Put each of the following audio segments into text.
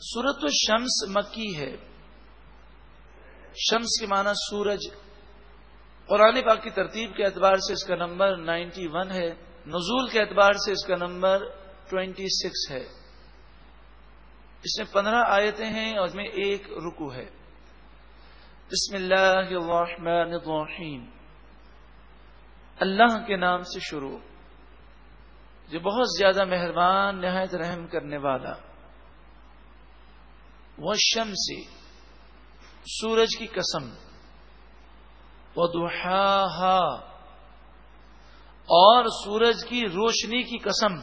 سورت الشمس مکی ہے۔ شمس کے معنی سورج۔ قرآن پاک کی ترتیب کے اعتبار سے اس کا نمبر نائنٹی ون ہے۔ نزول کے اعتبار سے اس کا نمبر ٹوینٹی سکس ہے۔ اس میں پندرہ آیتیں ہیں اور اس میں ایک رکو ہے۔ بسم اللہ الرحمن الرحیم۔ اللہ کے نام سے شروع۔ جو بہت زیادہ مہربان، نہایت رحم کرنے والا۔ وہ شم سے سورج کی قسم وہ اور سورج کی روشنی کی قسم،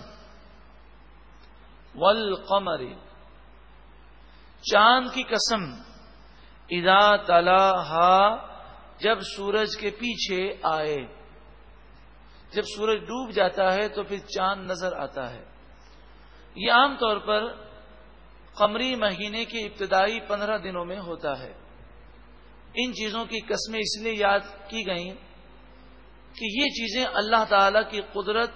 والقمر، چاند کی قسم ادا تلا جب سورج کے پیچھے آئے۔ جب سورج ڈوب جاتا ہے تو پھر چاند نظر آتا ہے۔ یہ عام طور پر قمری مہینے کے ابتدائی پندرہ دنوں میں ہوتا ہے۔ ان چیزوں کی قسمیں اس لیے یاد کی گئیں کہ یہ چیزیں اللہ تعالی کی قدرت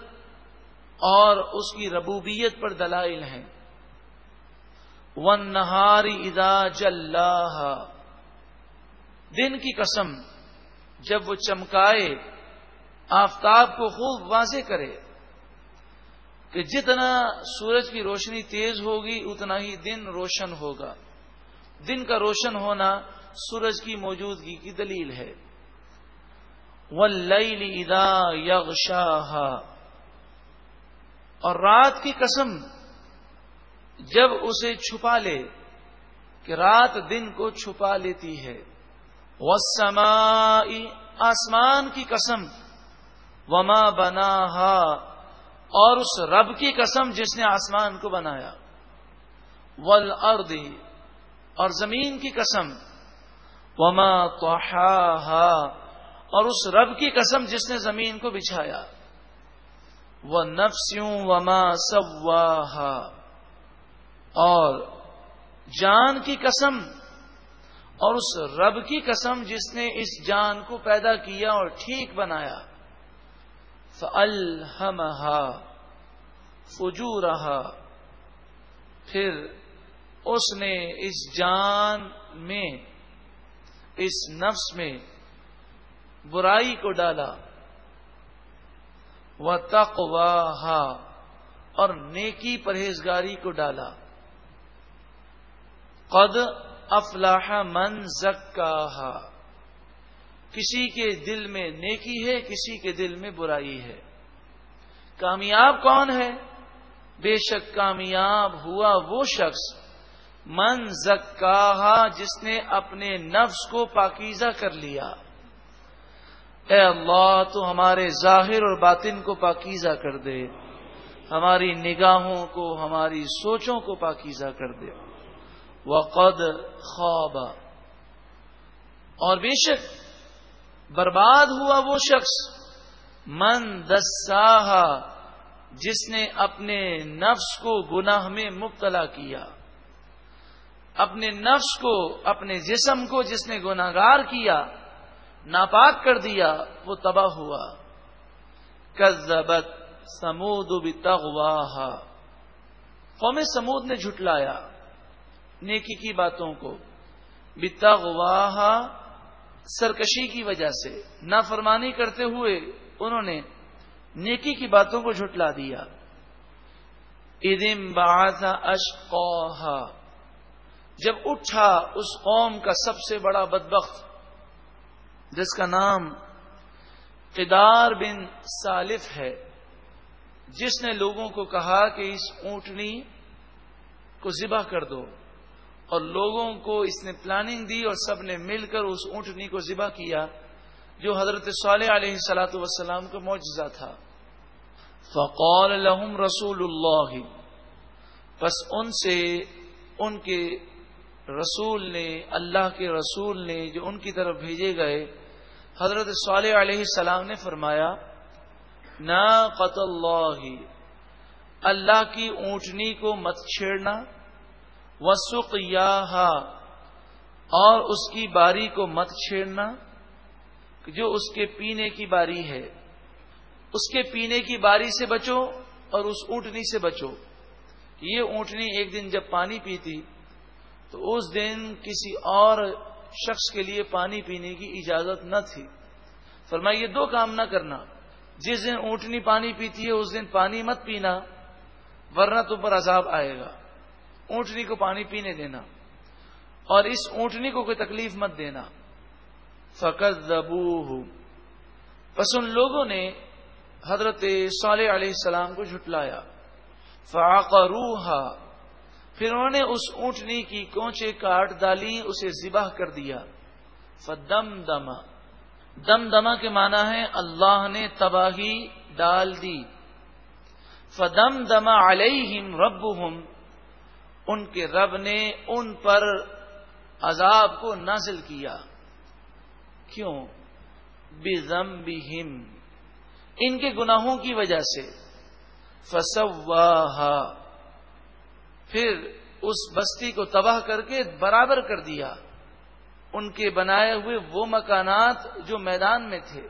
اور اس کی ربوبیت پر دلائل ہیں۔ ون نہاری ادا جل دن کی قسم جب وہ چمکائے، آفتاب کو خوب واضح کرے۔ کہ جتنا سورج کی روشنی تیز ہوگی، اتنا ہی دن روشن ہوگا۔ دن کا روشن ہونا سورج کی موجودگی کی دلیل ہے۔ ادا یغشاہ اور رات کی قسم جب اسے چھپا لے کہ رات دن کو چھپا لیتی ہے۔ وسما آسمان کی قسم۔ وما بنا اور اس رب کی قسم جس نے آسمان کو بنایا۔ ول اور زمین کی قسم۔ وما تو اور اس رب کی قسم جس نے زمین کو بچھایا۔ وہ نفسیوں وما سواہا اور جان کی قسم۔ اور اس رب کی قسم جس نے اس جان کو پیدا کیا اور ٹھیک بنایا۔ فلحمہ فجو رہا پھر اس نے اس جان میں، اس نفس میں برائی کو ڈالا۔ وہ تقواہ اور نیکی پرہیزگاری کو ڈالا۔ قد افلاح من زکاہا کسی کے دل میں نیکی ہے، کسی کے دل میں برائی ہے۔ کامیاب کون ہے؟ بے شک کامیاب ہوا وہ شخص۔ من زکاہا، جس نے اپنے نفس کو پاکیزہ کر لیا۔ اے اللہ، تو ہمارے ظاہر اور باطن کو پاکیزہ کر دے۔ ہماری نگاہوں کو، ہماری سوچوں کو پاکیزہ کر دے۔ وقد خواب اور بے شک برباد ہوا وہ شخص من دساہ جس نے اپنے نفس کو گناہ میں مبتلا کیا۔ اپنے نفس کو، اپنے جسم کو جس نے گناگار کیا، ناپاک کر دیا، وہ تباہ ہوا۔ کزبت سمود بتغواہ قوم سمود نے جھٹلایا نیکی کی باتوں کو۔ بتا سرکشی کی وجہ سے نافرمانی کرتے ہوئے انہوں نے نیکی کی باتوں کو جھٹلا دیا۔ ادم باسا اشقوہ جب اٹھا اس قوم کا سب سے بڑا بدبخت، جس کا نام قدار بن سالف ہے، جس نے لوگوں کو کہا کہ اس اونٹنی کو ذبح کر دو۔ اور لوگوں کو اس نے پلاننگ دی اور سب نے مل کر اس اونٹنی کو ذبح کیا جو حضرت صالح علیہ سلاۃ وسلام کا معجزہ تھا۔ فقول لهم رسول اللہ۔ بس ان سے ان کے رسول نے، اللہ کے رسول نے جو ان کی طرف بھیجے گئے، حضرت صالح علیہ السلام نے فرمایا نہ قط اللہ۔ اللہ کی اونٹنی کو مت چھیڑنا۔ وسق اور اس کی باری کو مت چھیڑنا، جو اس کے پینے کی باری ہے۔ اس کے پینے کی باری سے بچو اور اس اونٹنی سے بچو۔ یہ اونٹنی ایک دن جب پانی پیتی، تو اس دن کسی اور شخص کے لیے پانی پینے کی اجازت نہ تھی۔ فرمایا، یہ دو کام نہ کرنا۔ جس دن اونٹنی پانی پیتی ہے، اس دن پانی مت پینا، ورنہ تم پر عذاب آئے گا۔ اونٹنی کو پانی پینے دینا اور اس اونٹنی کو کوئی تکلیف مت دینا۔ فقط زبو پس ان لوگوں نے حضرت صالح علیہ السلام کو جھٹلایا۔ فاق پھر انہوں نے اس اونٹنی کی کوچے کاٹ ڈالی، اسے ذبح کر دیا۔ فدم دما دم دما کے معنی ہے اللہ نے تباہی ڈال دی۔ فدم دما علیہم رب ان کے رب نے ان پر عذاب کو نازل کیا۔ کیوں؟ بزم ان کے گناہوں کی وجہ سے۔ فسواہا۔ پھر اس بستی کو تباہ کر کے برابر کر دیا۔ ان کے بنائے ہوئے وہ مکانات جو میدان میں تھے۔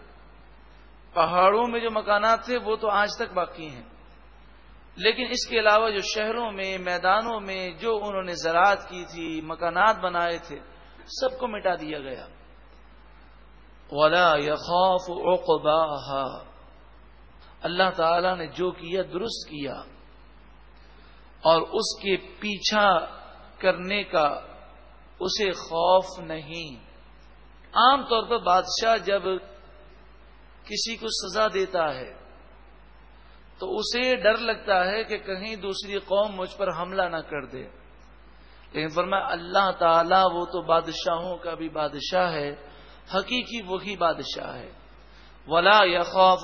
پہاڑوں میں جو مکانات تھے وہ تو آج تک باقی ہیں۔ لیکن اس کے علاوہ جو شہروں میں، میدانوں میں جو انہوں نے زراعت کی تھی، مکانات بنائے تھے، سب کو مٹا دیا گیا۔ ولا یخوف اوقبا اللہ تعالی نے جو کیا، درست کیا۔ اور اس کے پیچھا کرنے کا اسے خوف نہیں۔ عام طور پر بادشاہ جب کسی کو سزا دیتا ہے تو اسے ڈر لگتا ہے کہ کہیں دوسری قوم مجھ پر حملہ نہ کر دے۔ لیکن فرمایا، اللہ تعالی وہ تو بادشاہوں کا بھی بادشاہ ہے، حقیقی وہی بادشاہ ہے۔ ولا یا خوف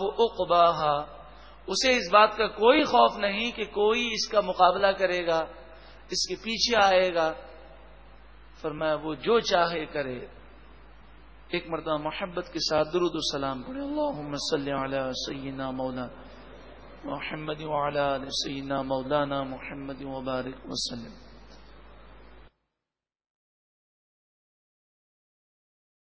اسے اس بات کا کوئی خوف نہیں کہ کوئی اس کا مقابلہ کرے گا، اس کے پیچھے آئے گا۔ فرمایا، وہ جو چاہے کرے۔ ایک مرتبہ محبت کے ساتھ درود السلام پڑھے اللہ صلی علی سیدنا مولانا۔ محمد وعلی سيدنا مولانا محمد وبارك وسلم.